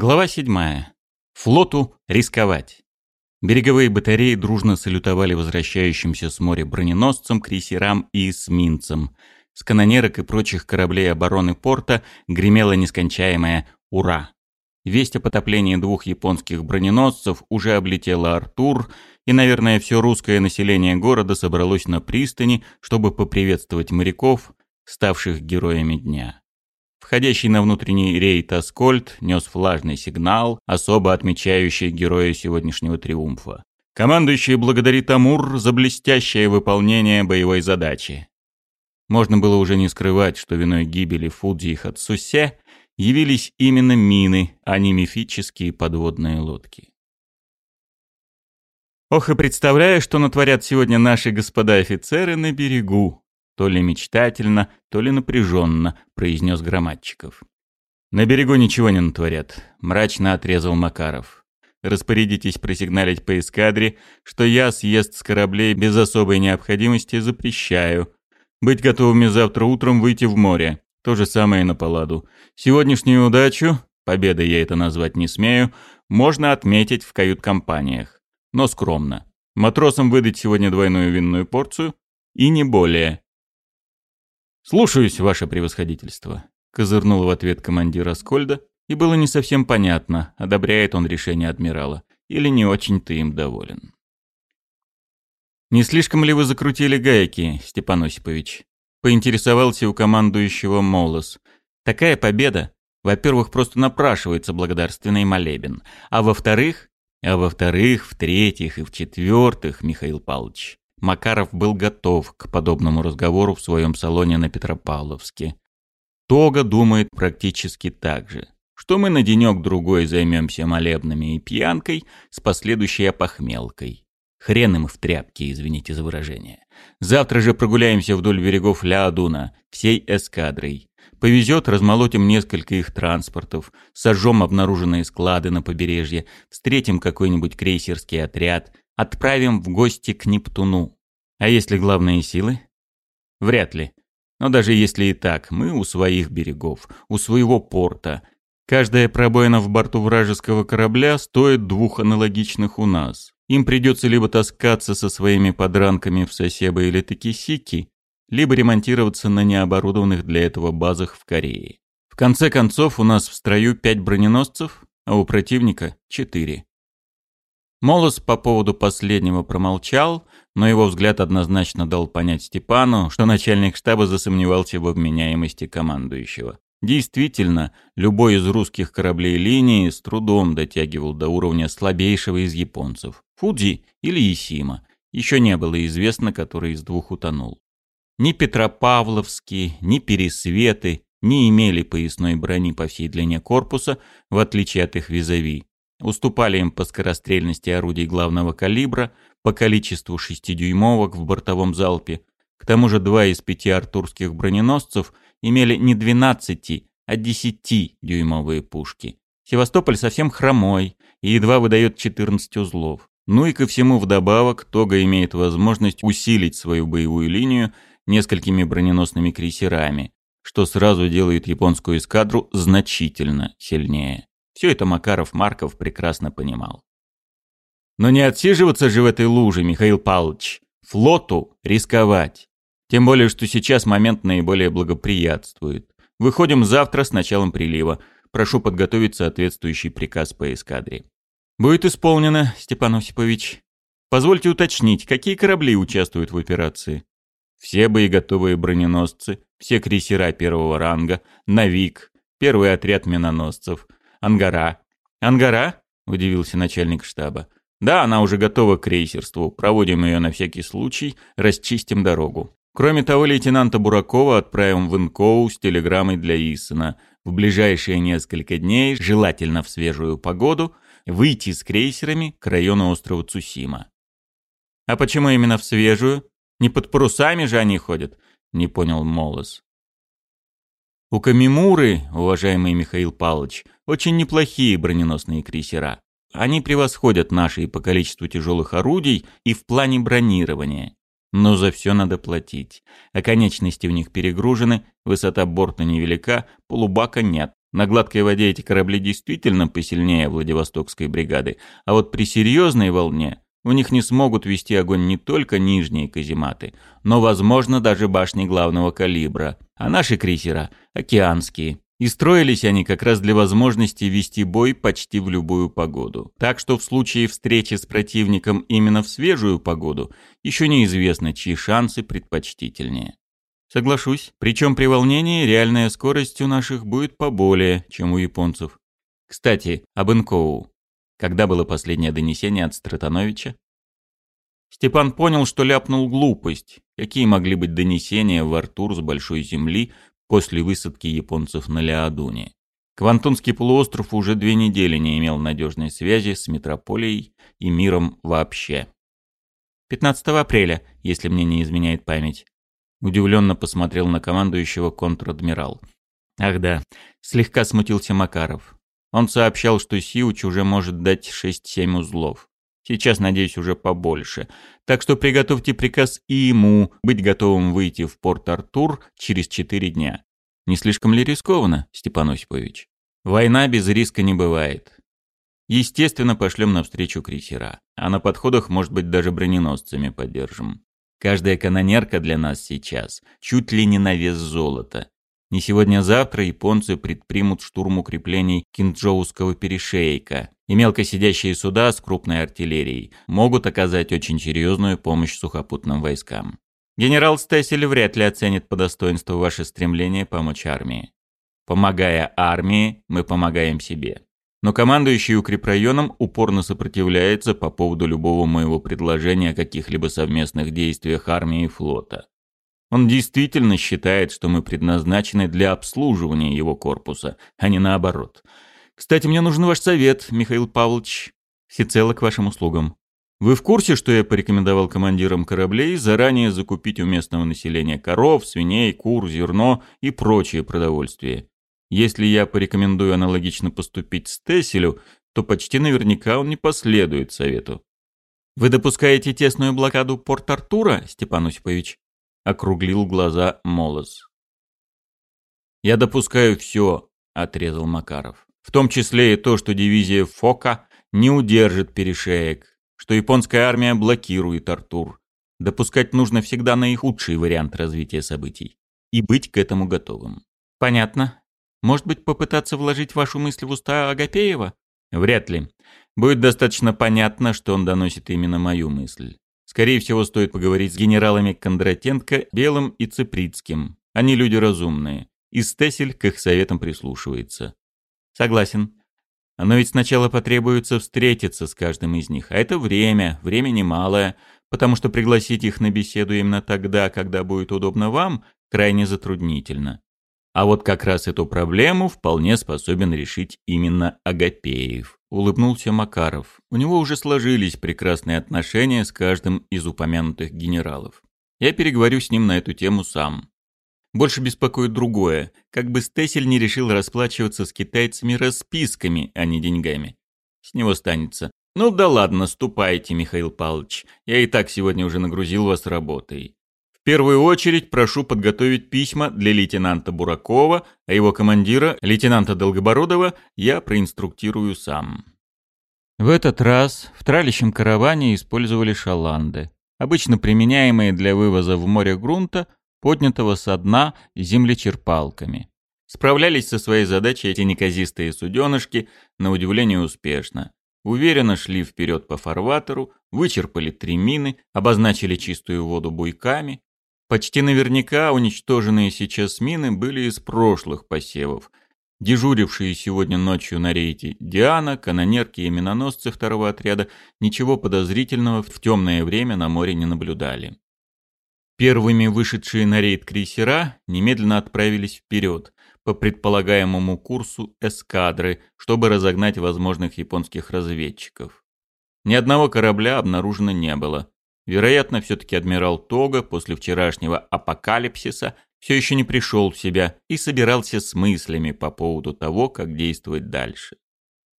Глава 7. Флоту рисковать. Береговые батареи дружно салютовали возвращающимся с моря броненосцам, крейсерам и эсминцам. С канонерок и прочих кораблей обороны порта гремела нескончаемая «Ура!». Весть о потоплении двух японских броненосцев уже облетела Артур, и, наверное, все русское население города собралось на пристани, чтобы поприветствовать моряков, ставших героями дня. Входящий на внутренний рейд «Аскольд» нес влажный сигнал, особо отмечающий героя сегодняшнего триумфа. Командующий благодарит Амур за блестящее выполнение боевой задачи. Можно было уже не скрывать, что виной гибели Фудзи и Хацусе явились именно мины, а не мифические подводные лодки. Ох и представляю, что натворят сегодня наши господа офицеры на берегу то ли мечтательно, то ли напряженно, произнес грамматчиков. На берегу ничего не натворят, мрачно отрезал Макаров. Распорядитесь просигналить по эскадре, что я съезд с кораблей без особой необходимости запрещаю. Быть готовыми завтра утром выйти в море. То же самое и на паладу. Сегодняшнюю удачу, победой я это назвать не смею, можно отметить в кают-компаниях. Но скромно. Матросам выдать сегодня двойную винную порцию и не более. «Слушаюсь, ваше превосходительство», — козырнул в ответ командир Аскольда, и было не совсем понятно, одобряет он решение адмирала или не очень-то им доволен. «Не слишком ли вы закрутили гайки, Степан Осипович?» — поинтересовался у командующего Молос. «Такая победа, во-первых, просто напрашивается благодарственный молебен, а во-вторых, а во-вторых, в-третьих и в-четвертых, Михаил Павлович, Макаров был готов к подобному разговору в своем салоне на Петропавловске. Тога думает практически так же, что мы на денек-другой займемся молебнами и пьянкой с последующей опохмелкой. Хрен им в тряпке, извините за выражение. Завтра же прогуляемся вдоль берегов Ля-Адуна, всей эскадрой. Повезет, размолотим несколько их транспортов, сожжем обнаруженные склады на побережье, встретим какой-нибудь крейсерский отряд, отправим в гости к Нептуну. А если главные силы? Вряд ли. Но даже если и так, мы у своих берегов, у своего порта. Каждая пробоина в борту вражеского корабля стоит двух аналогичных у нас. Им придется либо таскаться со своими подранками в Сосебо или Токисики, либо ремонтироваться на необорудованных для этого базах в Корее. В конце концов, у нас в строю пять броненосцев, а у противника четыре. Молос по поводу последнего промолчал, но его взгляд однозначно дал понять Степану, что начальник штаба засомневался во вменяемости командующего. Действительно, любой из русских кораблей линии с трудом дотягивал до уровня слабейшего из японцев – Фудзи или Исима. Еще не было известно, который из двух утонул. Ни Петропавловские, ни Пересветы не имели поясной брони по всей длине корпуса, в отличие от их визави уступали им по скорострельности орудий главного калибра, по количеству шестидюймовок в бортовом залпе. К тому же два из пяти артурских броненосцев имели не 12, а 10-дюймовые пушки. Севастополь совсем хромой и едва выдает 14 узлов. Ну и ко всему вдобавок Тога имеет возможность усилить свою боевую линию несколькими броненосными крейсерами, что сразу делает японскую эскадру значительно сильнее. Все это Макаров Марков прекрасно понимал. Но не отсиживаться же в этой луже, Михаил Павлович. Флоту рисковать. Тем более, что сейчас момент наиболее благоприятствует. Выходим завтра с началом прилива. Прошу подготовить соответствующий приказ по эскадре. Будет исполнено, Степан Осипович. Позвольте уточнить, какие корабли участвуют в операции? Все боеготовые броненосцы, все крейсера первого ранга, «Навик», первый отряд миноносцев – Ангара. «Ангара?» — удивился начальник штаба. «Да, она уже готова к крейсерству. Проводим ее на всякий случай, расчистим дорогу. Кроме того, лейтенанта Буракова отправим в Инкоу с телеграммой для Исона. В ближайшие несколько дней, желательно в свежую погоду, выйти с крейсерами к району острова Цусима». «А почему именно в свежую? Не под парусами же они ходят?» — не понял Молос. У Камимуры, уважаемый Михаил Павлович, очень неплохие броненосные крейсера. Они превосходят наши по количеству тяжелых орудий, и в плане бронирования. Но за все надо платить. Оконечности в них перегружены, высота борта невелика, полубака нет. На гладкой воде эти корабли действительно посильнее Владивостокской бригады, а вот при серьезной волне у них не смогут вести огонь не только нижние казематы, но, возможно, даже башни главного калибра, а наши крейсера – океанские. И строились они как раз для возможности вести бой почти в любую погоду. Так что в случае встречи с противником именно в свежую погоду еще неизвестно, чьи шансы предпочтительнее. Соглашусь, причем при волнении реальная скорость у наших будет поболее, чем у японцев. Кстати, об Инкоу. Когда было последнее донесение от Стратановича? Степан понял, что ляпнул глупость. Какие могли быть донесения в Артур с Большой Земли после высадки японцев на Леодуне. Квантунский полуостров уже две недели не имел надежной связи с метрополией и миром вообще. 15 апреля, если мне не изменяет память. Удивленно посмотрел на командующего контр-адмирал. Ах да, слегка смутился Макаров. Он сообщал, что Сиуч уже может дать 6-7 узлов. Сейчас, надеюсь, уже побольше. Так что приготовьте приказ и ему быть готовым выйти в Порт-Артур через 4 дня. Не слишком ли рискованно, Степан Осипович? Война без риска не бывает. Естественно, пошлем навстречу крейсера. А на подходах, может быть, даже броненосцами поддержим. Каждая канонерка для нас сейчас чуть ли не на вес золота. Не сегодня-завтра а японцы предпримут штурм укреплений Кинджоуского перешейка, и мелкосидящие суда с крупной артиллерией могут оказать очень серьезную помощь сухопутным войскам. Генерал Стессель вряд ли оценит по достоинству ваше стремление помочь армии. Помогая армии, мы помогаем себе. Но командующий укрепрайоном упорно сопротивляется по поводу любого моего предложения о каких-либо совместных действиях армии и флота. Он действительно считает, что мы предназначены для обслуживания его корпуса, а не наоборот. Кстати, мне нужен ваш совет, Михаил Павлович. Всецело к вашим услугам. Вы в курсе, что я порекомендовал командирам кораблей заранее закупить у местного населения коров, свиней, кур, зерно и прочее продовольствие? Если я порекомендую аналогично поступить с Тесселю, то почти наверняка он не последует совету. Вы допускаете тесную блокаду Порт-Артура, Степан Осипович? — округлил глаза Молос. «Я допускаю все», — отрезал Макаров. «В том числе и то, что дивизия Фока не удержит перешеек, что японская армия блокирует Артур. Допускать нужно всегда наихудший вариант развития событий. И быть к этому готовым». «Понятно. Может быть, попытаться вложить вашу мысль в уста Агапеева?» «Вряд ли. Будет достаточно понятно, что он доносит именно мою мысль. Скорее всего, стоит поговорить с генералами Кондратенко, Белым и Цеприцким. Они люди разумные. И Стесель к их советам прислушивается. Согласен. Но ведь сначала потребуется встретиться с каждым из них. А это время, время немалое, потому что пригласить их на беседу именно тогда, когда будет удобно вам, крайне затруднительно. А вот как раз эту проблему вполне способен решить именно Агапеев, улыбнулся Макаров. У него уже сложились прекрасные отношения с каждым из упомянутых генералов. Я переговорю с ним на эту тему сам. Больше беспокоит другое, как бы Стесель не решил расплачиваться с китайцами расписками, а не деньгами. С него станется. Ну да ладно, ступайте, Михаил Павлович. Я и так сегодня уже нагрузил вас работой первую очередь прошу подготовить письма для лейтенанта Буракова, а его командира, лейтенанта Долгобородова, я проинструктирую сам. В этот раз в тралищем караване использовали шаланды, обычно применяемые для вывоза в море грунта, поднятого со дна землечерпалками. Справлялись со своей задачей эти неказистые суденышки, на удивление успешно. Уверенно шли вперед по фарватеру, вычерпали три мины, обозначили чистую воду буйками, Почти наверняка уничтоженные сейчас мины были из прошлых посевов. Дежурившие сегодня ночью на рейде Диана, канонерки и миноносцы второго отряда ничего подозрительного в темное время на море не наблюдали. Первыми вышедшие на рейд крейсера немедленно отправились вперед по предполагаемому курсу эскадры, чтобы разогнать возможных японских разведчиков. Ни одного корабля обнаружено не было. Вероятно, все-таки адмирал Тога после вчерашнего апокалипсиса все еще не пришел в себя и собирался с мыслями по поводу того, как действовать дальше.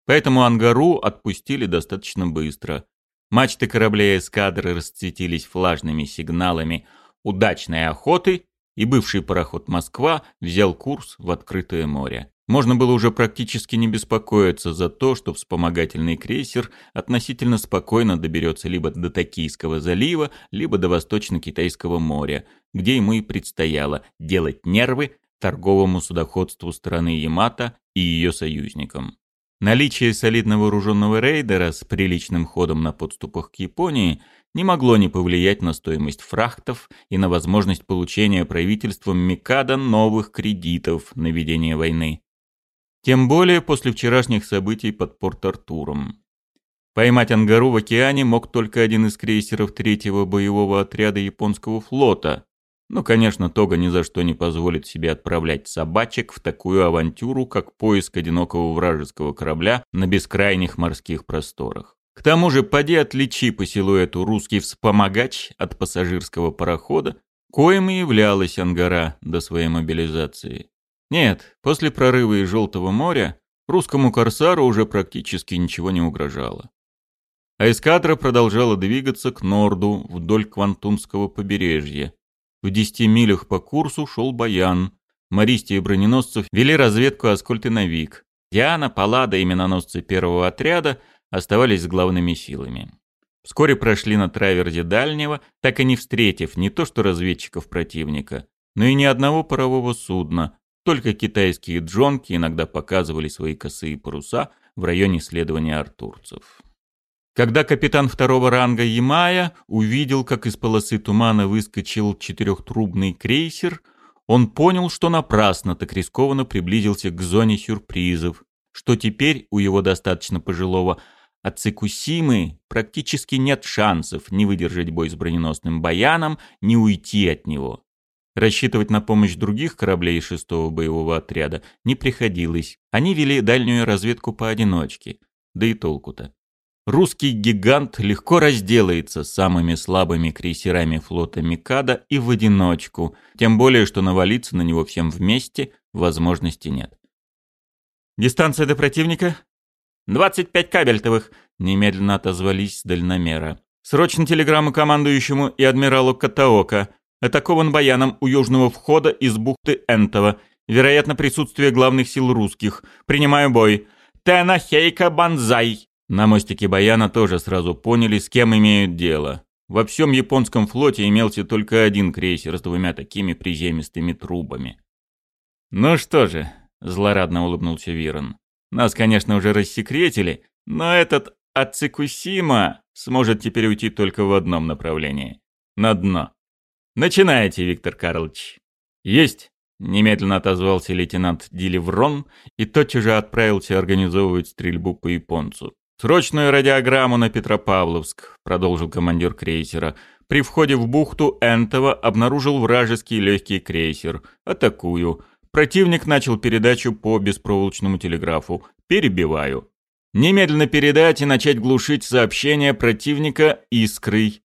Поэтому ангару отпустили достаточно быстро. Мачты кораблей эскадры расцветились влажными сигналами удачной охоты, и бывший пароход «Москва» взял курс в открытое море. Можно было уже практически не беспокоиться за то, что вспомогательный крейсер относительно спокойно доберется либо до Токийского залива, либо до Восточно-Китайского моря, где ему и предстояло делать нервы торговому судоходству страны Ямато и ее союзникам. Наличие солидно вооруженного рейдера с приличным ходом на подступах к Японии не могло не повлиять на стоимость фрахтов и на возможность получения правительством Микада новых кредитов на ведение войны. Тем более после вчерашних событий под Порт-Артуром. Поймать Ангару в океане мог только один из крейсеров третьего боевого отряда японского флота. Но, конечно, Тога ни за что не позволит себе отправлять собачек в такую авантюру, как поиск одинокого вражеского корабля на бескрайних морских просторах. К тому же, поди отличи по силуэту русский вспомогач от пассажирского парохода, коим и являлась Ангара до своей мобилизации. Нет, после прорыва из Желтого моря русскому «Корсару» уже практически ничего не угрожало. А эскадра продолжала двигаться к норду вдоль Квантумского побережья. В десяти милях по курсу шел Баян. Мористи и броненосцев вели разведку Аскольд и Навик. Диана, Паллада и миноносцы первого отряда оставались с главными силами. Вскоре прошли на траверзе дальнего, так и не встретив не то что разведчиков противника, но и ни одного парового судна, только китайские джонки иногда показывали свои косые паруса в районе следования артурцев. Когда капитан второго ранга Ямая увидел, как из полосы тумана выскочил четырехтрубный крейсер, он понял, что напрасно так рискованно приблизился к зоне сюрпризов, что теперь у его достаточно пожилого от Цикусимы практически нет шансов не выдержать бой с броненосным баяном, не уйти от него. Рассчитывать на помощь других кораблей шестого боевого отряда не приходилось. Они вели дальнюю разведку поодиночке. Да и толку-то. Русский гигант легко разделается с самыми слабыми крейсерами флота Микада и в одиночку, тем более, что навалиться на него всем вместе возможности нет. «Дистанция до противника?» «Двадцать пять кабельтовых», — немедленно отозвались с дальномера. «Срочно телеграмму командующему и адмиралу Катаока атакован баяном у южного входа из бухты Энтова. Вероятно, присутствие главных сил русских. Принимаю бой. Тена Хейка Банзай. На мостике баяна тоже сразу поняли, с кем имеют дело. Во всем японском флоте имелся только один крейсер с двумя такими приземистыми трубами. «Ну что же», — злорадно улыбнулся Вирон, — «нас, конечно, уже рассекретили, но этот Ацикусима сможет теперь уйти только в одном направлении — на дно». «Начинайте, Виктор Карлович». «Есть!» — немедленно отозвался лейтенант Диливрон и тотчас же отправился организовывать стрельбу по японцу. «Срочную радиограмму на Петропавловск», — продолжил командир крейсера. «При входе в бухту Энтова обнаружил вражеский легкий крейсер. Атакую. Противник начал передачу по беспроволочному телеграфу. Перебиваю. Немедленно передать и начать глушить сообщение противника искрой.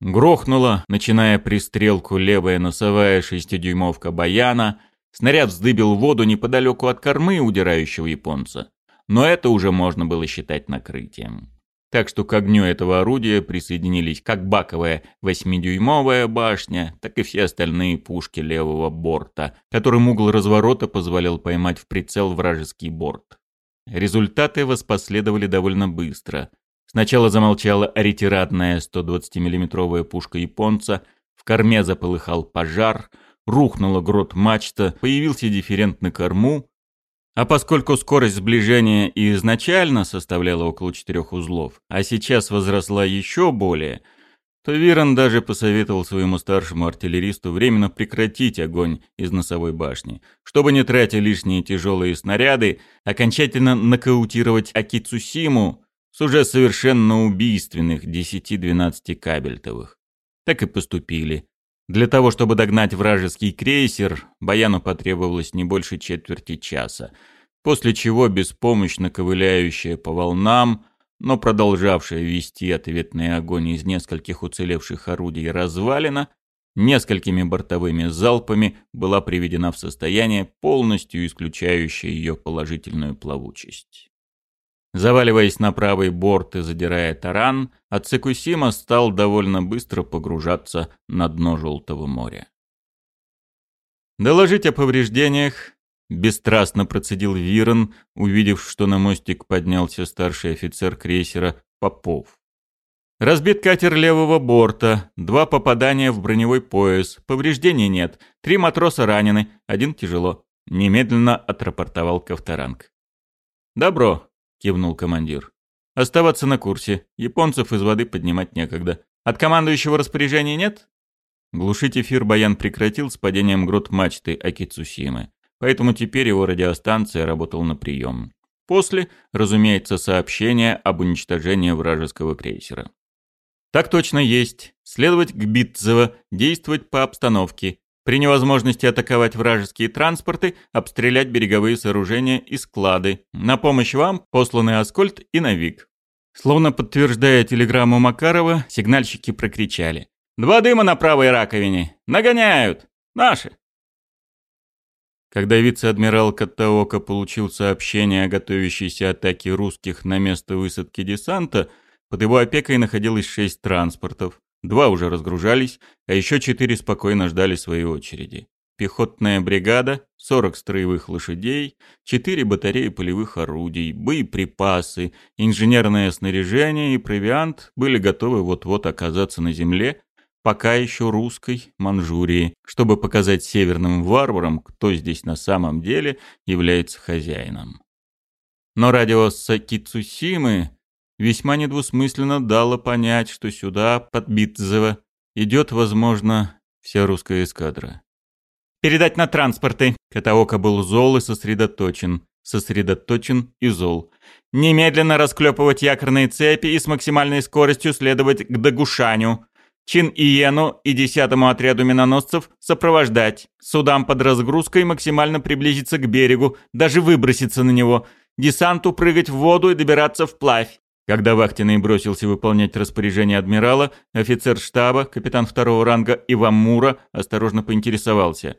Грохнула, начиная пристрелку, левая носовая шестидюймовка баяна. Снаряд вздыбил воду неподалеку от кормы удирающего японца. Но это уже можно было считать накрытием. Так что к огню этого орудия присоединились как баковая восьмидюймовая башня, так и все остальные пушки левого борта, которым угол разворота позволял поймать в прицел вражеский борт. Результаты воспоследовали довольно быстро. Сначала замолчала ретиратная 120 миллиметровая пушка японца, в корме заполыхал пожар, рухнула грот мачта, появился дифферент на корму, а поскольку скорость сближения изначально составляла около четырех узлов, а сейчас возросла еще более, то Вирон даже посоветовал своему старшему артиллеристу временно прекратить огонь из носовой башни, чтобы не тратя лишние тяжелые снаряды, окончательно нокаутировать Акицусиму, с уже совершенно убийственных 10-12 кабельтовых. Так и поступили. Для того, чтобы догнать вражеский крейсер, Баяну потребовалось не больше четверти часа, после чего беспомощно ковыляющая по волнам, но продолжавшая вести ответный огонь из нескольких уцелевших орудий развалина, несколькими бортовыми залпами была приведена в состояние, полностью исключающее ее положительную плавучесть. Заваливаясь на правый борт и задирая таран, Ацикусима стал довольно быстро погружаться на дно Желтого моря. «Доложить о повреждениях», — бесстрастно процедил Вирон, увидев, что на мостик поднялся старший офицер крейсера Попов. «Разбит катер левого борта, два попадания в броневой пояс, повреждений нет, три матроса ранены, один тяжело», — немедленно отрапортовал Ковторанг. «Добро», — кивнул командир. «Оставаться на курсе. Японцев из воды поднимать некогда. От командующего распоряжения нет?» Глушить эфир Баян прекратил с падением грот мачты Акицусимы, поэтому теперь его радиостанция работала на прием. После, разумеется, сообщение об уничтожении вражеского крейсера. «Так точно есть. Следовать к Битцево, действовать по обстановке. При невозможности атаковать вражеские транспорты, обстрелять береговые сооружения и склады. На помощь вам посланы Аскольд и Навик. Словно подтверждая телеграмму Макарова, сигнальщики прокричали. «Два дыма на правой раковине! Нагоняют! Наши!» Когда вице-адмирал Катаока получил сообщение о готовящейся атаке русских на место высадки десанта, под его опекой находилось шесть транспортов. Два уже разгружались, а еще четыре спокойно ждали своей очереди. Пехотная бригада, 40 строевых лошадей, четыре батареи полевых орудий, боеприпасы, инженерное снаряжение и провиант были готовы вот-вот оказаться на земле, пока еще русской Манчжурии, чтобы показать северным варварам, кто здесь на самом деле является хозяином. Но радио Сакицусимы весьма недвусмысленно дало понять, что сюда, под Битцево, идет, возможно, вся русская эскадра. «Передать на транспорты!» Катаока был зол и сосредоточен. Сосредоточен и зол. «Немедленно расклепывать якорные цепи и с максимальной скоростью следовать к Дагушаню. Чин Иену и десятому отряду миноносцев сопровождать. Судам под разгрузкой максимально приблизиться к берегу, даже выброситься на него. Десанту прыгать в воду и добираться вплавь. Когда Вахтиной бросился выполнять распоряжение адмирала, офицер штаба, капитан второго ранга Иван Мура осторожно поинтересовался.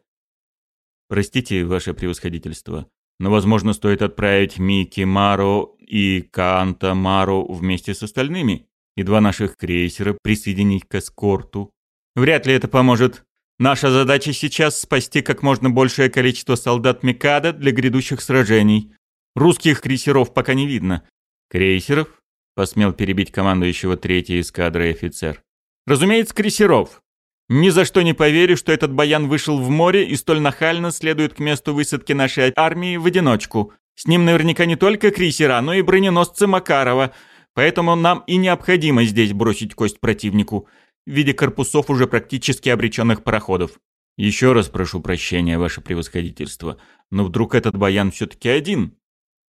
«Простите, ваше превосходительство, но, возможно, стоит отправить Мики Маро и Канта Маро вместе с остальными и два наших крейсера присоединить к эскорту. Вряд ли это поможет. Наша задача сейчас — спасти как можно большее количество солдат Микада для грядущих сражений. Русских крейсеров пока не видно. Крейсеров посмел перебить командующего третьей эскадры офицер. «Разумеется, крейсеров. Ни за что не поверю, что этот баян вышел в море и столь нахально следует к месту высадки нашей армии в одиночку. С ним наверняка не только крейсера, но и броненосцы Макарова, поэтому нам и необходимо здесь бросить кость противнику, в виде корпусов уже практически обреченных пароходов. Еще раз прошу прощения, ваше превосходительство, но вдруг этот баян все-таки один?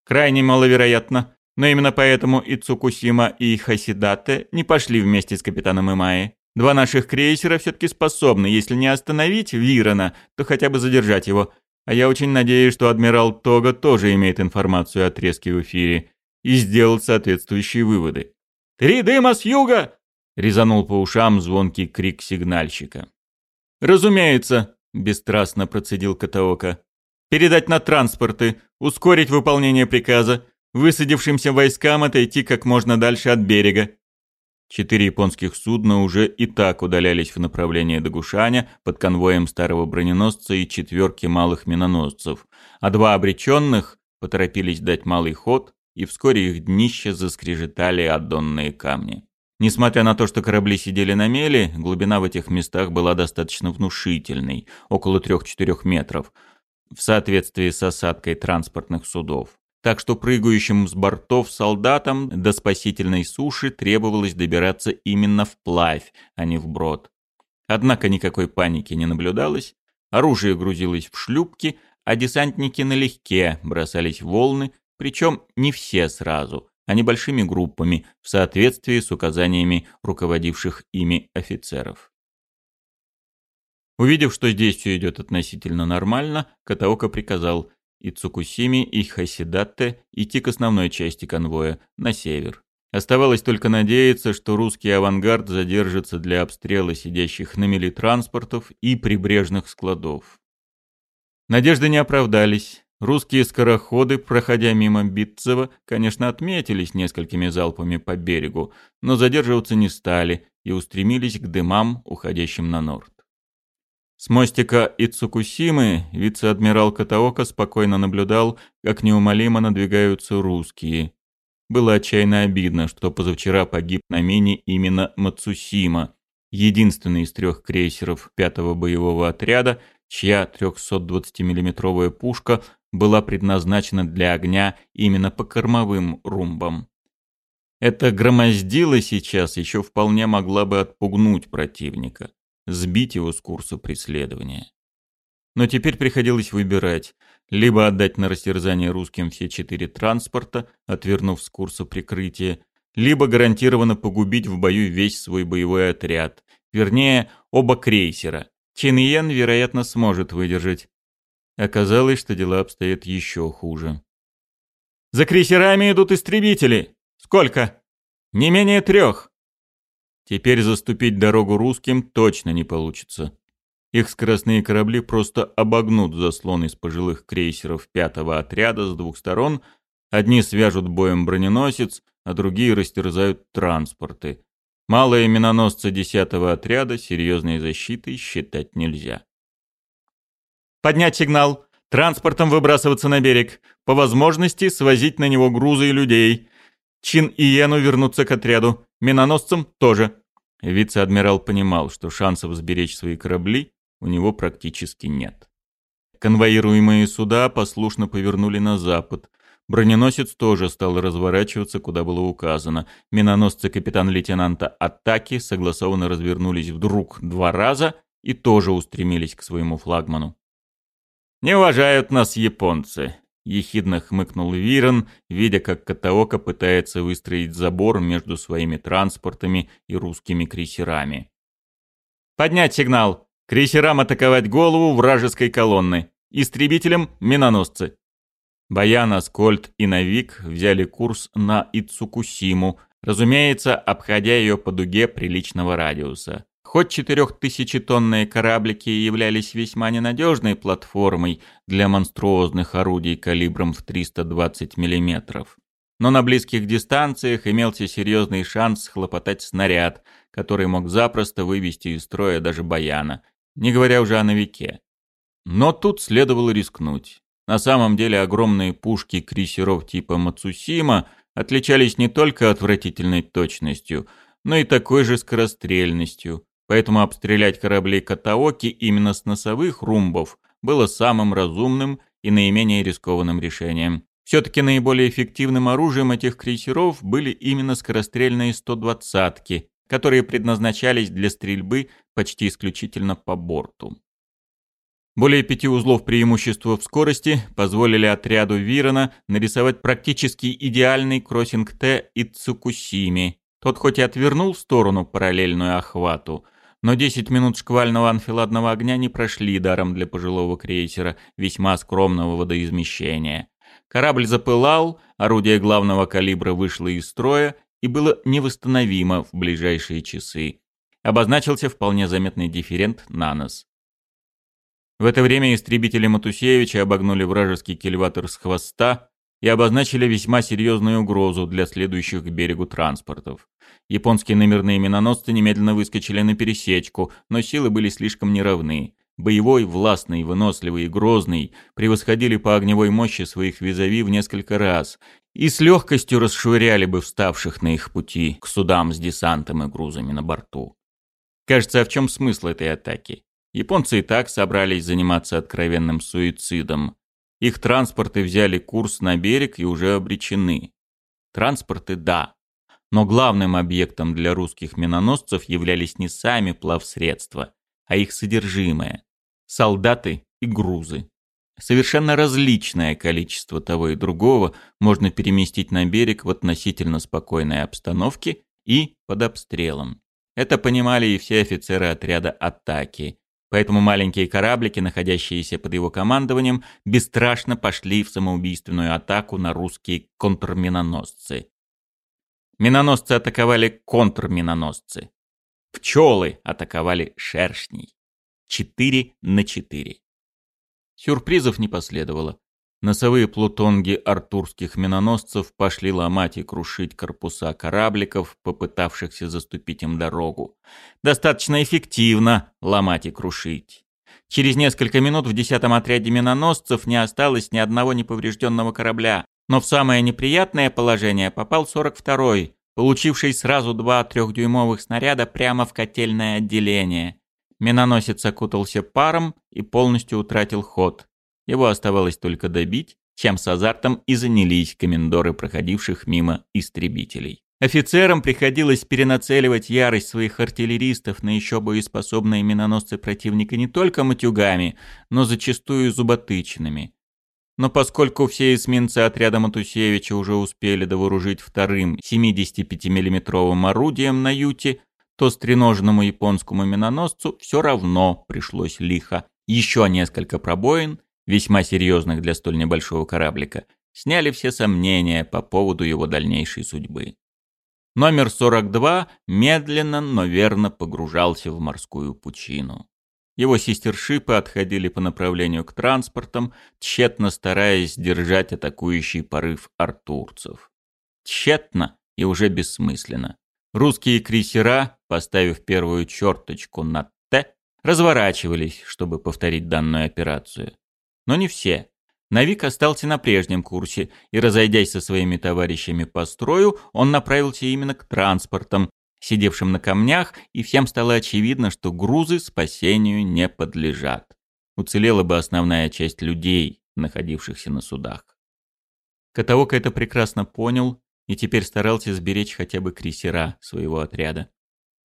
Крайне маловероятно. Но именно поэтому и Цукусима, и Хасидате не пошли вместе с капитаном Имаи. Два наших крейсера все-таки способны, если не остановить Вирона, то хотя бы задержать его. А я очень надеюсь, что адмирал Тога тоже имеет информацию о треске в эфире и сделал соответствующие выводы. «Три дыма с юга!» — резанул по ушам звонкий крик сигнальщика. «Разумеется!» — бесстрастно процедил Катаока. «Передать на транспорты, ускорить выполнение приказа, высадившимся войскам отойти как можно дальше от берега. Четыре японских судна уже и так удалялись в направлении Дагушаня под конвоем старого броненосца и четверки малых миноносцев, а два обреченных поторопились дать малый ход, и вскоре их днище заскрежетали отдонные камни. Несмотря на то, что корабли сидели на мели, глубина в этих местах была достаточно внушительной, около 3-4 метров, в соответствии с осадкой транспортных судов так что прыгающим с бортов солдатам до спасительной суши требовалось добираться именно вплавь, а не вброд. Однако никакой паники не наблюдалось, оружие грузилось в шлюпки, а десантники налегке бросались в волны, причем не все сразу, а небольшими группами в соответствии с указаниями руководивших ими офицеров. Увидев, что здесь все идет относительно нормально, Катаока приказал – и Цукусими, и Хасидатте идти к основной части конвоя, на север. Оставалось только надеяться, что русский авангард задержится для обстрела сидящих на мели транспортов и прибрежных складов. Надежды не оправдались. Русские скороходы, проходя мимо Битцева, конечно, отметились несколькими залпами по берегу, но задерживаться не стали и устремились к дымам, уходящим на норд. С мостика Ицукусимы вице-адмирал Катаока спокойно наблюдал, как неумолимо надвигаются русские. Было отчаянно обидно, что позавчера погиб на мине именно Мацусима, единственный из трех крейсеров пятого боевого отряда, чья 320 миллиметровая пушка была предназначена для огня именно по кормовым румбам. Эта громоздила сейчас еще вполне могла бы отпугнуть противника сбить его с курса преследования. Но теперь приходилось выбирать, либо отдать на растерзание русским все четыре транспорта, отвернув с курса прикрытия, либо гарантированно погубить в бою весь свой боевой отряд, вернее, оба крейсера. Чин Йен, вероятно, сможет выдержать. Оказалось, что дела обстоят еще хуже. «За крейсерами идут истребители! Сколько?» «Не менее трех!» Теперь заступить дорогу русским точно не получится. Их скоростные корабли просто обогнут заслон из пожилых крейсеров пятого отряда с двух сторон, одни свяжут боем броненосец, а другие растерзают транспорты. Малые миноносцы десятого отряда серьезной защитой считать нельзя. «Поднять сигнал! Транспортом выбрасываться на берег! По возможности свозить на него грузы и людей! Чин и Йену вернуться к отряду!» миноносцам тоже. Вице-адмирал понимал, что шансов сберечь свои корабли у него практически нет. Конвоируемые суда послушно повернули на запад. Броненосец тоже стал разворачиваться, куда было указано. Миноносцы капитан-лейтенанта «Атаки» согласованно развернулись вдруг два раза и тоже устремились к своему флагману. «Не уважают нас японцы», ехидно хмыкнул Вирон, видя, как Катаока пытается выстроить забор между своими транспортами и русскими крейсерами. «Поднять сигнал! Крейсерам атаковать голову вражеской колонны! Истребителям — миноносцы!» Баян, Аскольд и Навик взяли курс на Ицукусиму, разумеется, обходя ее по дуге приличного радиуса. Хоть четырехтысячетонные кораблики являлись весьма ненадежной платформой для монструозных орудий калибром в 320 мм, но на близких дистанциях имелся серьезный шанс схлопотать снаряд, который мог запросто вывести из строя даже баяна, не говоря уже о новике. Но тут следовало рискнуть. На самом деле огромные пушки крейсеров типа «Мацусима» отличались не только отвратительной точностью, но и такой же скорострельностью – Поэтому обстрелять корабли Катаоки именно с носовых румбов было самым разумным и наименее рискованным решением. Все-таки наиболее эффективным оружием этих крейсеров были именно скорострельные 120-ки, которые предназначались для стрельбы почти исключительно по борту. Более пяти узлов преимущества в скорости позволили отряду Вирона нарисовать практически идеальный кроссинг Т и Цукусими. Тот хоть и отвернул в сторону параллельную охвату – но 10 минут шквального анфиладного огня не прошли даром для пожилого крейсера весьма скромного водоизмещения. Корабль запылал, орудие главного калибра вышло из строя и было невосстановимо в ближайшие часы. Обозначился вполне заметный дифферент Нанос. В это время истребители Матусевича обогнули вражеский кильватор с хвоста, и обозначили весьма серьезную угрозу для следующих к берегу транспортов. Японские номерные миноносцы немедленно выскочили на пересечку, но силы были слишком неравны. Боевой, властный, выносливый и грозный превосходили по огневой мощи своих визави в несколько раз и с легкостью расшвыряли бы вставших на их пути к судам с десантом и грузами на борту. Кажется, а в чем смысл этой атаки? Японцы и так собрались заниматься откровенным суицидом, их транспорты взяли курс на берег и уже обречены. Транспорты – да. Но главным объектом для русских миноносцев являлись не сами плавсредства, а их содержимое – солдаты и грузы. Совершенно различное количество того и другого можно переместить на берег в относительно спокойной обстановке и под обстрелом. Это понимали и все офицеры отряда атаки, Поэтому маленькие кораблики, находящиеся под его командованием, бесстрашно пошли в самоубийственную атаку на русские контрминоносцы. Миноносцы атаковали контрминоносцы. Пчелы атаковали шершней. Четыре на четыре. Сюрпризов не последовало носовые плутонги артурских миноносцев пошли ломать и крушить корпуса корабликов, попытавшихся заступить им дорогу. Достаточно эффективно ломать и крушить. Через несколько минут в десятом отряде миноносцев не осталось ни одного неповрежденного корабля, но в самое неприятное положение попал 42-й, получивший сразу два трехдюймовых снаряда прямо в котельное отделение. Миноносец окутался паром и полностью утратил ход. Его оставалось только добить, чем с азартом и занялись комендоры проходивших мимо истребителей. Офицерам приходилось перенацеливать ярость своих артиллеристов на еще боеспособные миноносцы противника не только матюгами, но зачастую зуботычными. Но поскольку все эсминцы отряда Матусевича уже успели довооружить вторым 75 миллиметровым орудием на юте, то стреножному японскому миноносцу все равно пришлось лихо. Еще несколько пробоин, весьма серьезных для столь небольшого кораблика, сняли все сомнения по поводу его дальнейшей судьбы. Номер 42 медленно, но верно погружался в морскую пучину. Его сестершипы отходили по направлению к транспортам, тщетно стараясь сдержать атакующий порыв артурцев. Тщетно и уже бессмысленно. Русские крейсера, поставив первую черточку на «Т», разворачивались, чтобы повторить данную операцию. Но не все. Навик остался на прежнем курсе, и, разойдясь со своими товарищами по строю, он направился именно к транспортам, сидевшим на камнях, и всем стало очевидно, что грузы спасению не подлежат. Уцелела бы основная часть людей, находившихся на судах. Катаока это прекрасно понял и теперь старался сберечь хотя бы крейсера своего отряда.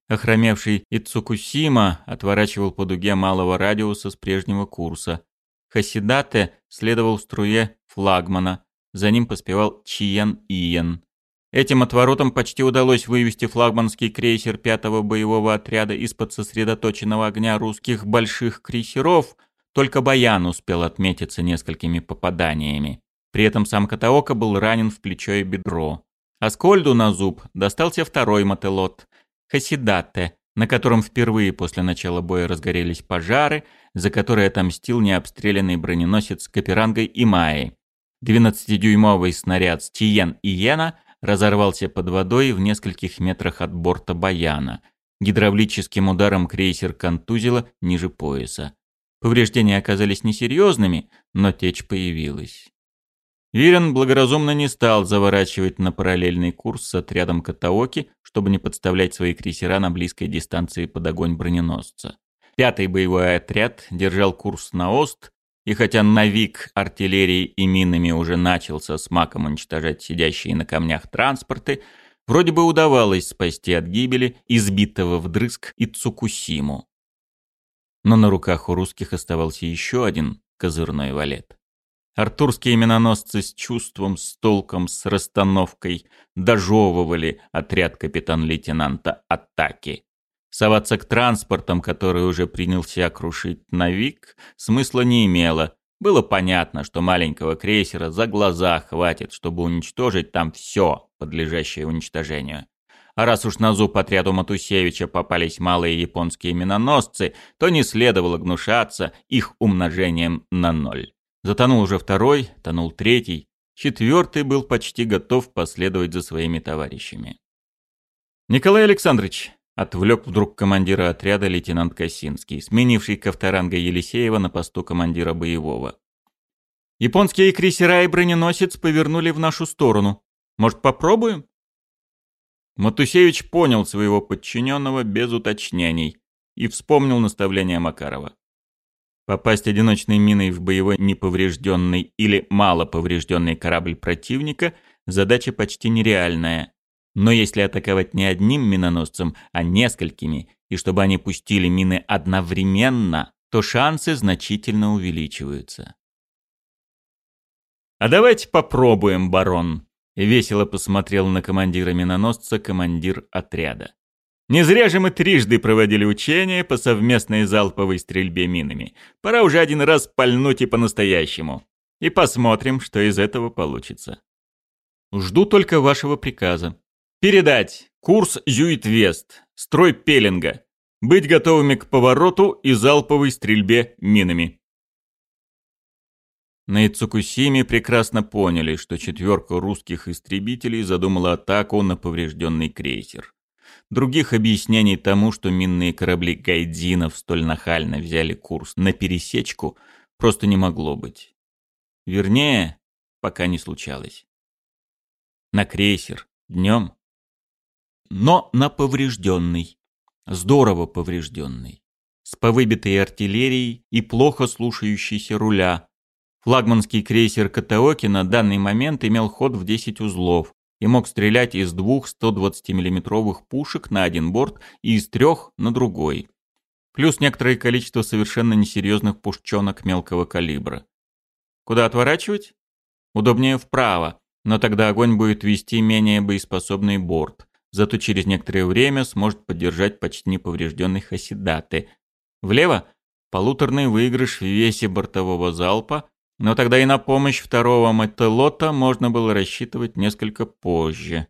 Охромевший Ицукусима отворачивал по дуге малого радиуса с прежнего курса, Хасидате следовал струе флагмана. За ним поспевал Чиен Иен. Этим отворотом почти удалось вывести флагманский крейсер пятого боевого отряда из-под сосредоточенного огня русских больших крейсеров, только Баян успел отметиться несколькими попаданиями. При этом сам Катаока был ранен в плечо и бедро. Аскольду на зуб достался второй мотылот – Хасидате, на котором впервые после начала боя разгорелись пожары, за которые отомстил необстрелянный броненосец Каперангой и Майей. 12-дюймовый снаряд Стиен и Йена разорвался под водой в нескольких метрах от борта Баяна. Гидравлическим ударом крейсер контузило ниже пояса. Повреждения оказались несерьезными, но течь появилась. Ирин благоразумно не стал заворачивать на параллельный курс с отрядом Катаоки, чтобы не подставлять свои крейсера на близкой дистанции под огонь броненосца. Пятый боевой отряд держал курс на Ост, и хотя навик артиллерией и минами уже начался с маком уничтожать сидящие на камнях транспорты, вроде бы удавалось спасти от гибели избитого вдрызг и Цукусиму. Но на руках у русских оставался еще один козырной валет. Артурские миноносцы с чувством, с толком, с расстановкой дожевывали отряд капитан-лейтенанта атаки. Соваться к транспортам, который уже принялся крушить Навик, смысла не имело. Было понятно, что маленького крейсера за глаза хватит, чтобы уничтожить там все, подлежащее уничтожению. А раз уж на зуб отряду Матусевича попались малые японские миноносцы, то не следовало гнушаться их умножением на ноль. Затонул уже второй, тонул третий. Четвертый был почти готов последовать за своими товарищами. «Николай Александрович!» — отвлек вдруг командира отряда лейтенант Косинский, сменивший Ковторанга Елисеева на посту командира боевого. «Японские крейсера и броненосец повернули в нашу сторону. Может, попробуем?» Матусевич понял своего подчиненного без уточнений и вспомнил наставление Макарова. Попасть одиночной миной в боевой неповрежденный или малоповрежденный корабль противника – задача почти нереальная. Но если атаковать не одним миноносцем, а несколькими, и чтобы они пустили мины одновременно, то шансы значительно увеличиваются. «А давайте попробуем, барон», — весело посмотрел на командира миноносца командир отряда. Не зря же мы трижды проводили учения по совместной залповой стрельбе минами. Пора уже один раз пальнуть и по-настоящему. И посмотрим, что из этого получится. Жду только вашего приказа. Передать. Курс Зюитвест. Строй пеленга. Быть готовыми к повороту и залповой стрельбе минами. На Ицукусиме прекрасно поняли, что четверка русских истребителей задумала атаку на поврежденный крейсер. Других объяснений тому, что минные корабли гайдинов столь нахально взяли курс на пересечку, просто не могло быть. Вернее, пока не случалось. На крейсер днем, но на поврежденный, здорово поврежденный, с повыбитой артиллерией и плохо слушающейся руля. Флагманский крейсер Катаоки на данный момент имел ход в 10 узлов, и мог стрелять из двух 120 миллиметровых пушек на один борт и из трех на другой. Плюс некоторое количество совершенно несерьезных пушчонок мелкого калибра. Куда отворачивать? Удобнее вправо, но тогда огонь будет вести менее боеспособный борт. Зато через некоторое время сможет поддержать почти неповрежденный Хасидаты. Влево – полуторный выигрыш в весе бортового залпа, но тогда и на помощь второго мотелота можно было рассчитывать несколько позже.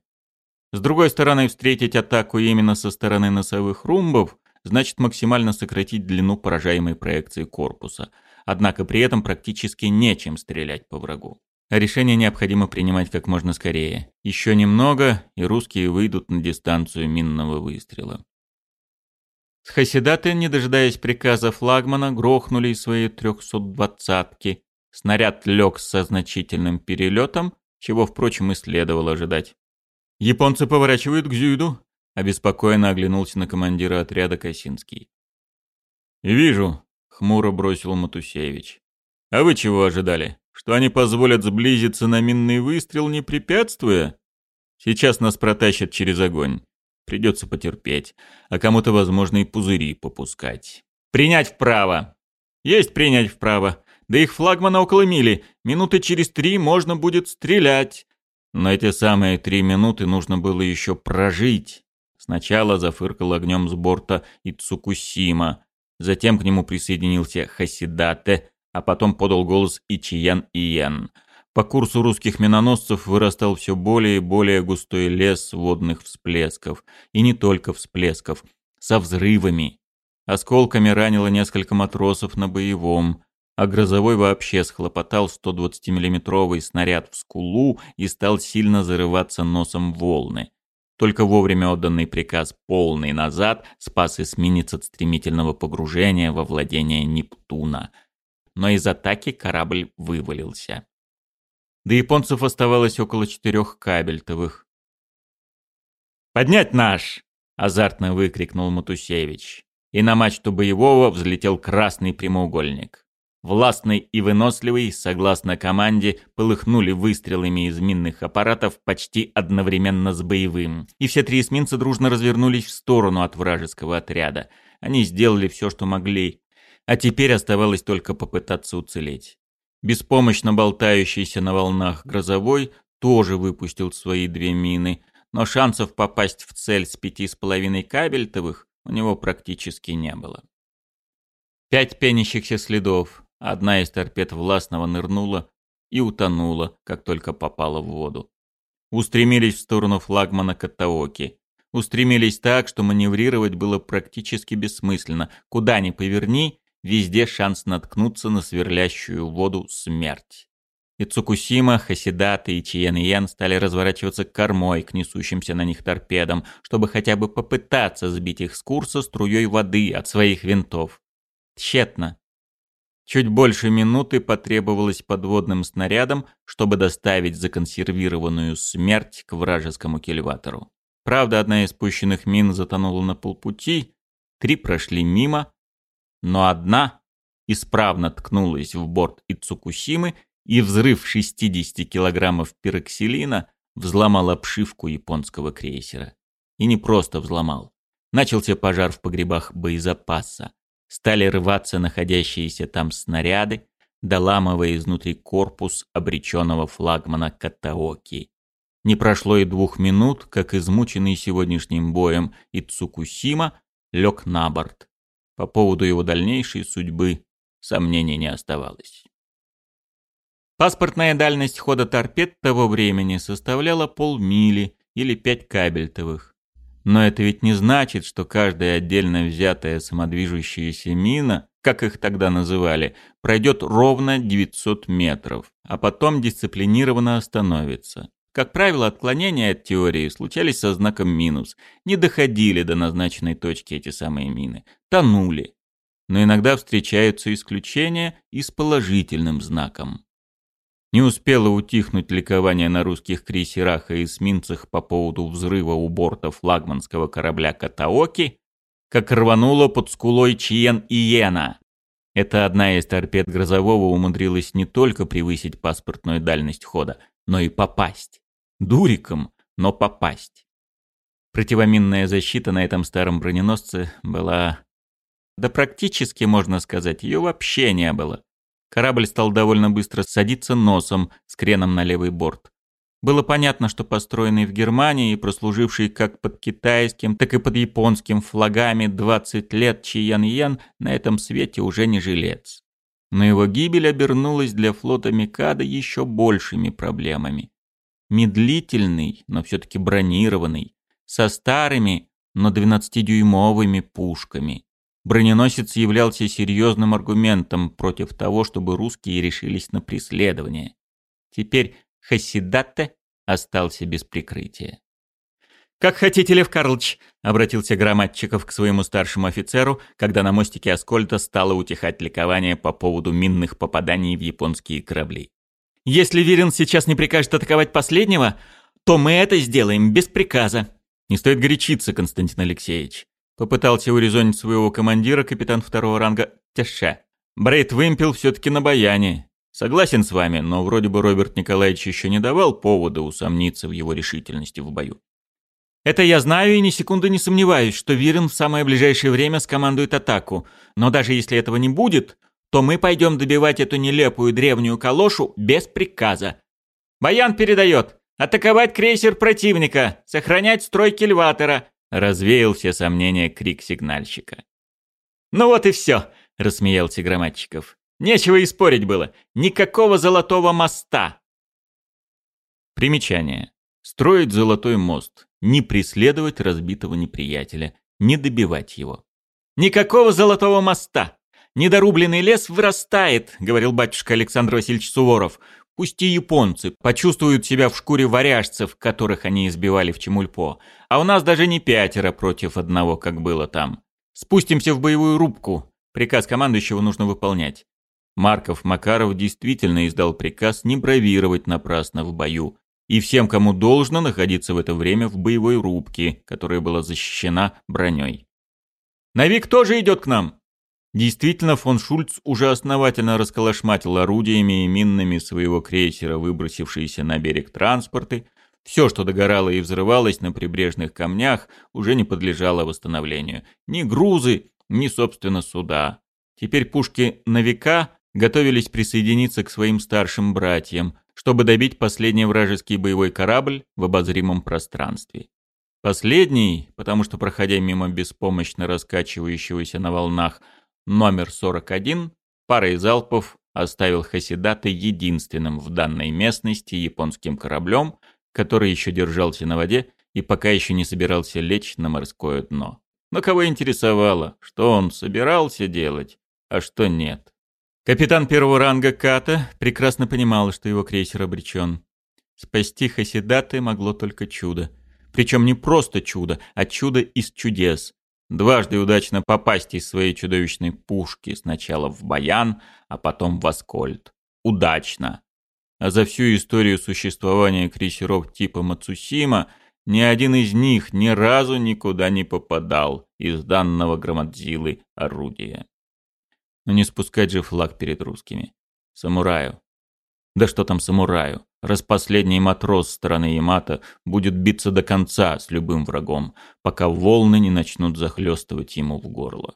С другой стороны, встретить атаку именно со стороны носовых румбов значит максимально сократить длину поражаемой проекции корпуса, однако при этом практически нечем стрелять по врагу. Решение необходимо принимать как можно скорее. Еще немного, и русские выйдут на дистанцию минного выстрела. Хасидаты, не дожидаясь приказа флагмана, грохнули свои своей трехсотдвадцатки, Снаряд лег со значительным перелетом, чего, впрочем, и следовало ожидать. «Японцы поворачивают к Зюиду», — обеспокоенно оглянулся на командира отряда Косинский. «Вижу», — хмуро бросил Матусевич. «А вы чего ожидали? Что они позволят сблизиться на минный выстрел, не препятствуя? Сейчас нас протащат через огонь. Придется потерпеть, а кому-то, возможно, и пузыри попускать. Принять вправо! Есть принять вправо!» до их флагмана около мили. Минуты через три можно будет стрелять. Но эти самые три минуты нужно было еще прожить. Сначала зафыркал огнем с борта Ицукусима. Затем к нему присоединился Хасидате, а потом подал голос Ичиян Иен. По курсу русских миноносцев вырастал все более и более густой лес водных всплесков. И не только всплесков. Со взрывами. Осколками ранило несколько матросов на боевом а Грозовой вообще схлопотал 120-миллиметровый снаряд в скулу и стал сильно зарываться носом в волны. Только вовремя отданный приказ «полный назад» спас эсминец от стремительного погружения во владение Нептуна. Но из атаки корабль вывалился. До японцев оставалось около четырех кабельтовых. «Поднять наш!» – азартно выкрикнул Матусевич. И на мачту боевого взлетел красный прямоугольник властный и выносливый, согласно команде, полыхнули выстрелами из минных аппаратов почти одновременно с боевым, и все три эсминца дружно развернулись в сторону от вражеского отряда. Они сделали все, что могли, а теперь оставалось только попытаться уцелеть. Беспомощно болтающийся на волнах грозовой тоже выпустил свои две мины, но шансов попасть в цель с пяти с половиной кабельтовых у него практически не было. Пять пенящихся следов, Одна из торпед властного нырнула и утонула, как только попала в воду. Устремились в сторону флагмана Катаоки. Устремились так, что маневрировать было практически бессмысленно. Куда ни поверни, везде шанс наткнуться на сверлящую воду смерть. И Цукусима, Хасидата и Чиен Йен стали разворачиваться кормой к несущимся на них торпедам, чтобы хотя бы попытаться сбить их с курса струей воды от своих винтов. Тщетно. Чуть больше минуты потребовалось подводным снарядом, чтобы доставить законсервированную смерть к вражескому кельватору. Правда, одна из пущенных мин затонула на полпути, три прошли мимо, но одна исправно ткнулась в борт Ицукусимы, и взрыв 60 килограммов пироксилина взломал обшивку японского крейсера. И не просто взломал. Начался пожар в погребах боезапаса стали рваться находящиеся там снаряды, доламывая изнутри корпус обреченного флагмана Катаоки. Не прошло и двух минут, как измученный сегодняшним боем Ицукусима лег на борт. По поводу его дальнейшей судьбы сомнений не оставалось. Паспортная дальность хода торпед того времени составляла полмили или пять кабельтовых. Но это ведь не значит, что каждая отдельно взятая самодвижущаяся мина, как их тогда называли, пройдет ровно 900 метров, а потом дисциплинированно остановится. Как правило, отклонения от теории случались со знаком минус. Не доходили до назначенной точки эти самые мины. Тонули. Но иногда встречаются исключения и с положительным знаком. Не успело утихнуть ликование на русских крейсерах и эсминцах по поводу взрыва у борта флагманского корабля «Катаоки», как рвануло под скулой Чиен Иена. Это одна из торпед Грозового умудрилась не только превысить паспортную дальность хода, но и попасть. Дуриком, но попасть. Противоминная защита на этом старом броненосце была... Да практически, можно сказать, ее вообще не было. Корабль стал довольно быстро садиться носом с креном на левый борт. Было понятно, что построенный в Германии и прослуживший как под китайским, так и под японским флагами 20 лет Чиян-Ян на этом свете уже не жилец. Но его гибель обернулась для флота Микада еще большими проблемами. Медлительный, но все-таки бронированный, со старыми, но 12-дюймовыми пушками броненосец являлся серьезным аргументом против того, чтобы русские решились на преследование. Теперь Хасидатте остался без прикрытия. «Как хотите, Лев Карлович», — обратился Громадчиков к своему старшему офицеру, когда на мостике Аскольда стало утихать ликование по поводу минных попаданий в японские корабли. «Если Вирин сейчас не прикажет атаковать последнего, то мы это сделаем без приказа». «Не стоит горячиться, Константин Алексеевич. Попытался урезонить своего командира капитан второго ранга Тяша. Брейт вымпел все-таки на баяне. Согласен с вами, но вроде бы Роберт Николаевич еще не давал повода усомниться в его решительности в бою. Это я знаю и ни секунды не сомневаюсь, что Вирен в самое ближайшее время скомандует атаку. Но даже если этого не будет, то мы пойдем добивать эту нелепую древнюю калошу без приказа. Баян передает. Атаковать крейсер противника, сохранять строй кильватора, развеял все сомнения крик сигнальщика. «Ну вот и все!» – рассмеялся Громадчиков. «Нечего и спорить было! Никакого золотого моста!» Примечание. Строить золотой мост, не преследовать разбитого неприятеля, не добивать его. «Никакого золотого моста! Недорубленный лес вырастает», — говорил батюшка Александр Васильевич Суворов. Пусть и японцы почувствуют себя в шкуре варяжцев, которых они избивали в Чемульпо. А у нас даже не пятеро против одного, как было там. Спустимся в боевую рубку. Приказ командующего нужно выполнять. Марков Макаров действительно издал приказ не бравировать напрасно в бою. И всем, кому должно, находиться в это время в боевой рубке, которая была защищена броней. «Навик тоже идет к нам!» Действительно, фон Шульц уже основательно расколошматил орудиями и минными своего крейсера, выбросившиеся на берег транспорты. Все, что догорало и взрывалось на прибрежных камнях, уже не подлежало восстановлению. Ни грузы, ни, собственно, суда. Теперь пушки на века готовились присоединиться к своим старшим братьям, чтобы добить последний вражеский боевой корабль в обозримом пространстве. Последний, потому что, проходя мимо беспомощно раскачивающегося на волнах, номер 41 парой залпов оставил Хасидата единственным в данной местности японским кораблем, который еще держался на воде и пока еще не собирался лечь на морское дно. Но кого интересовало, что он собирался делать, а что нет. Капитан первого ранга Ката прекрасно понимал, что его крейсер обречен. Спасти Хасидаты могло только чудо. Причем не просто чудо, а чудо из чудес дважды удачно попасть из своей чудовищной пушки сначала в Баян, а потом в Аскольд. Удачно. А за всю историю существования крейсеров типа Мацусима ни один из них ни разу никуда не попадал из данного громадзилы орудия. Но не спускать же флаг перед русскими. Самураю. Да что там самураю? Раз последний матрос страны Ямато будет биться до конца с любым врагом, пока волны не начнут захлестывать ему в горло.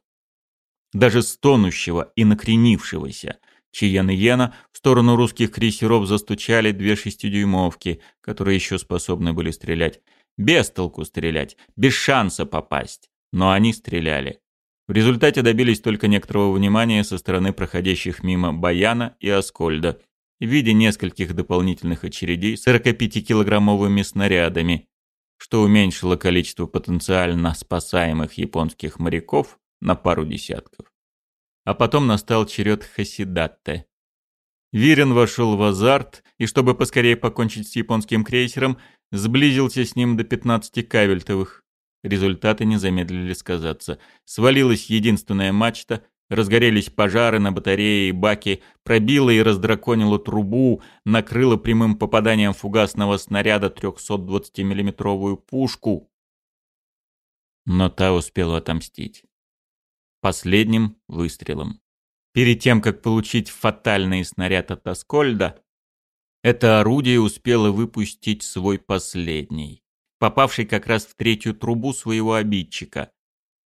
Даже стонущего и накренившегося Чиена-Йена в сторону русских крейсеров застучали две шестидюймовки, которые еще способны были стрелять. Без толку стрелять, без шанса попасть. Но они стреляли. В результате добились только некоторого внимания со стороны проходящих мимо Баяна и Аскольда, в виде нескольких дополнительных очередей 45-килограммовыми снарядами, что уменьшило количество потенциально спасаемых японских моряков на пару десятков. А потом настал черед Хасидатте. Вирин вошел в азарт и, чтобы поскорее покончить с японским крейсером, сблизился с ним до 15 кавельтовых. Результаты не замедлили сказаться. Свалилась единственная мачта, Разгорелись пожары на батарее и баке, пробило и раздраконило трубу, накрыло прямым попаданием фугасного снаряда 320 миллиметровую пушку. Но та успела отомстить. Последним выстрелом. Перед тем, как получить фатальный снаряд от Аскольда, это орудие успело выпустить свой последний, попавший как раз в третью трубу своего обидчика.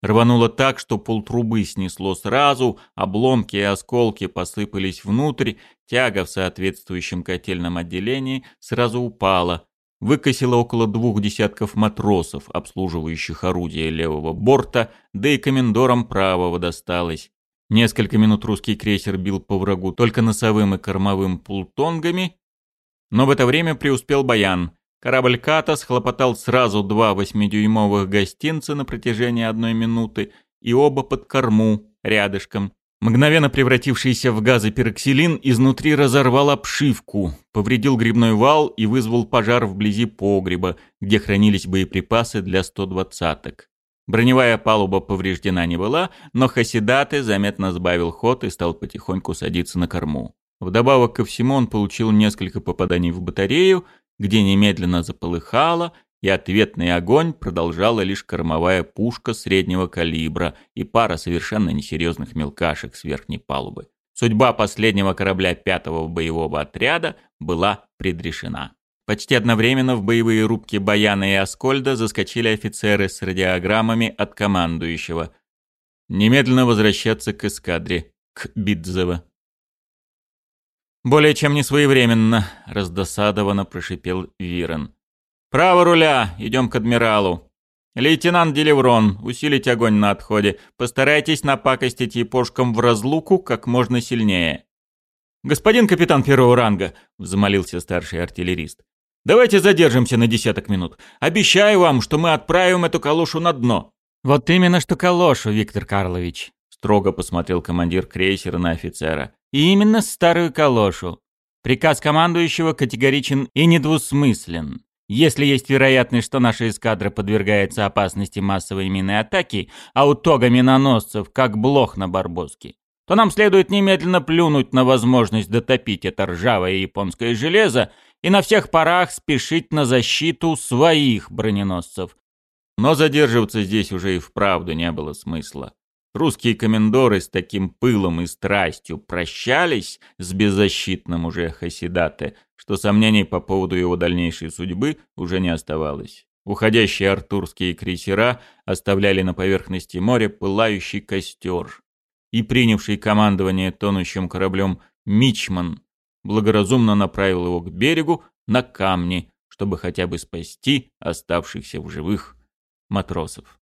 Рвануло так, что полтрубы снесло сразу, обломки и осколки посыпались внутрь, тяга в соответствующем котельном отделении сразу упала. Выкосило около двух десятков матросов, обслуживающих орудия левого борта, да и комендорам правого досталось. Несколько минут русский крейсер бил по врагу только носовым и кормовым пултонгами, но в это время преуспел Баян – Корабль «Ката» схлопотал сразу два восьмидюймовых гостинца на протяжении одной минуты и оба под корму, рядышком. Мгновенно превратившийся в газы пероксилин изнутри разорвал обшивку, повредил грибной вал и вызвал пожар вблизи погреба, где хранились боеприпасы для 120-ок. Броневая палуба повреждена не была, но Хасидаты заметно сбавил ход и стал потихоньку садиться на корму. Вдобавок ко всему он получил несколько попаданий в батарею – где немедленно заполыхало, и ответный огонь продолжала лишь кормовая пушка среднего калибра и пара совершенно несерьезных мелкашек с верхней палубы. Судьба последнего корабля пятого боевого отряда была предрешена. Почти одновременно в боевые рубки Баяна и Аскольда заскочили офицеры с радиограммами от командующего. «Немедленно возвращаться к эскадре, к Бидзево». «Более чем не своевременно», — раздосадованно прошипел Вирен. «Право руля, идем к адмиралу. Лейтенант Деливрон, усилить огонь на отходе. Постарайтесь напакостить япошкам в разлуку как можно сильнее». «Господин капитан первого ранга», — взмолился старший артиллерист, — «давайте задержимся на десяток минут. Обещаю вам, что мы отправим эту калошу на дно». «Вот именно что калошу, Виктор Карлович», — строго посмотрел командир крейсера на офицера и именно старую калошу. Приказ командующего категоричен и недвусмыслен. Если есть вероятность, что наша эскадра подвергается опасности массовой минной атаки, а у тога миноносцев как блох на барбоске, то нам следует немедленно плюнуть на возможность дотопить это ржавое японское железо и на всех парах спешить на защиту своих броненосцев. Но задерживаться здесь уже и вправду не было смысла. Русские комендоры с таким пылом и страстью прощались с беззащитным уже Хасидате, что сомнений по поводу его дальнейшей судьбы уже не оставалось. Уходящие артурские крейсера оставляли на поверхности моря пылающий костер, и принявший командование тонущим кораблем Мичман благоразумно направил его к берегу на камни, чтобы хотя бы спасти оставшихся в живых матросов.